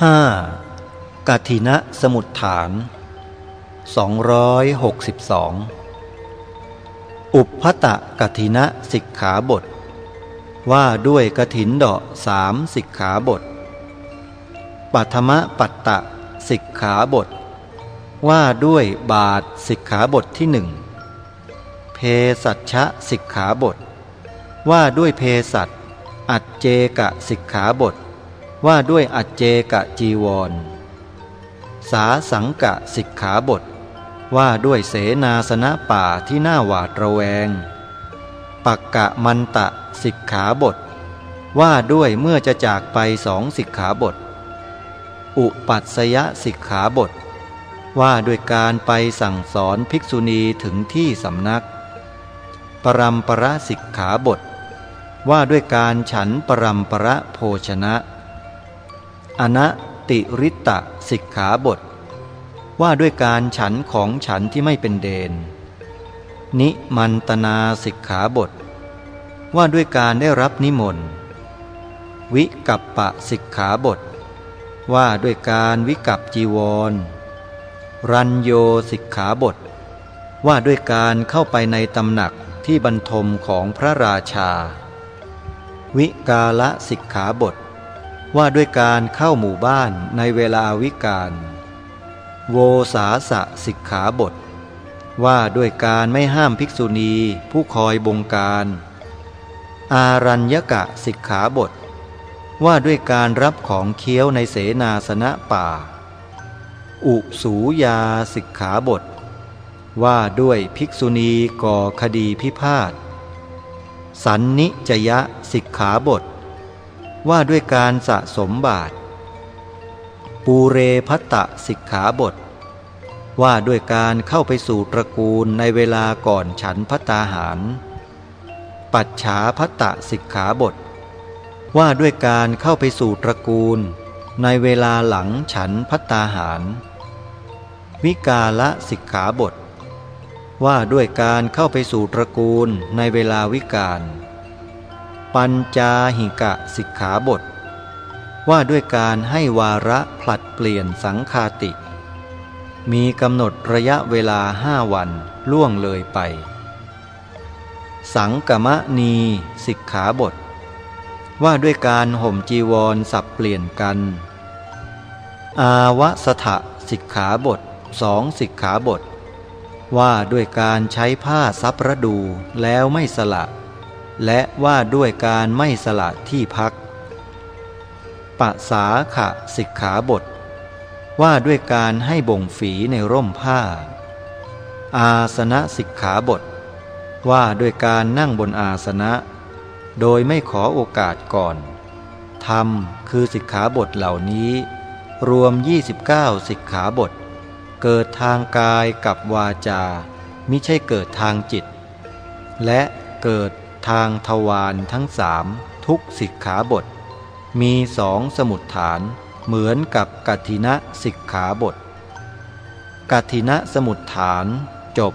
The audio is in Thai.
5. กัทินะสมุดฐาน 262 อุปพตะกัทินะสิกขาบท ว่าด้วยกถินดอกสามสิกขาบท ปัทมะปัตตะสิกขาบท ว่าด้วยบาทสิกขาบทที่หนึ่งเพสัชชะสิกขาบท ว่าด้วยเพสัตอัจเจกะสิกขาบท ว่าด้วยอัจเจกะจีวร สาสังกะสิกขาบท ว่าด้วยเสนาสนะป่าที่น่าหวาดระแวง ปักกะมันตะสิกขาบท ว่าด้วยเมื่อจะจากไปสองสิกขาบท อุปัสยสิกขาบท ว่าด้วยการไปสั่งสอนภิกษุณีถึงที่สำนัก ปรัมประสิกขาบท ว่าด้วยการฉันปรัมประโภชนะ อนติริตะสิกขาบท ว่าด้วยการฉันของฉันที่ไม่เป็นเดน นิมันตนาสิกขาบท ว่าด้วยการได้รับนิมนต์ วิกัปปะสิกขาบท ว่าด้วยการวิกัปจีวร รัญโยสิกขาบท ว่าด้วยการเข้าไปในตำหนักที่บรรทมของพระราชา วิกาละสิกขาบท ว่าด้วยการเข้าหมู่บ้านในเวลาวิกาลโวสาสะสิกขาบท ว่าด้วยการไม่ห้ามภิกษุณีผู้คอยบงการ อารัญญกะสิกขาบท ว่าด้วยการรับของเคี้ยวในเสนาสนะป่า อุสูยาสิกขาบท ว่าด้วยภิกษุณีก่อคดีพิพาท สันนิจยะสิกขาบท ว่าด้วยการสะสมบาทปูเรพัตตสิกขาบท ว่าด้วยการเข้าไปสู่ตระกูลในเวลาก่อนฉันพัตตาหาร ปัจฉาพัตตสิกขาบท ว่าด้วยการเข้าไปสู่ตระกูล ในเวลาหลังฉันพัตตาหาร วิกาละสิกขาบท ว่าด้วยการเข้าไปสู่ตระกูลในเวลาวิกาล ปัญจาหิกะสิกขาบท ว่าด้วยการให้วาระผลัดเปลี่ยนสังคาติ มีกำหนดระยะเวลาห้าวันล่วงเลยไป สังกมะนีสิกขาบท ว่าด้วยการห่มจีวรสับเปลี่ยนกัน อาวสถะสิกขาบทสองสิกขาบท ว่าด้วยการใช้ผ้าซับระดูแล้วไม่สละ และว่าด้วยการไม่สละที่พัก ปะสาขะสิกขาบท ว่าด้วยการให้บ่งฝีในร่มผ้า อาสนะสิกขาบท ว่าด้วยการนั่งบนอาสนะ โดยไม่ขอโอกาสก่อน ธรรมคือสิกขาบทเหล่านี้ รวม 29 สิกขาบท เกิดทางกายกับวาจา มิใช่เกิดทางจิต และเกิด ทางทวารทั้งสามทุกสิกขาบท มีสองสมุดฐานเหมือนกับกัทินะสิกขาบท กัทินะสมุดฐานจบ